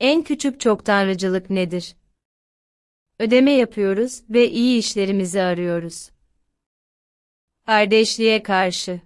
En küçük çok tanrıcılık nedir? Ödeme yapıyoruz ve iyi işlerimizi arıyoruz. Kardeşliğe karşı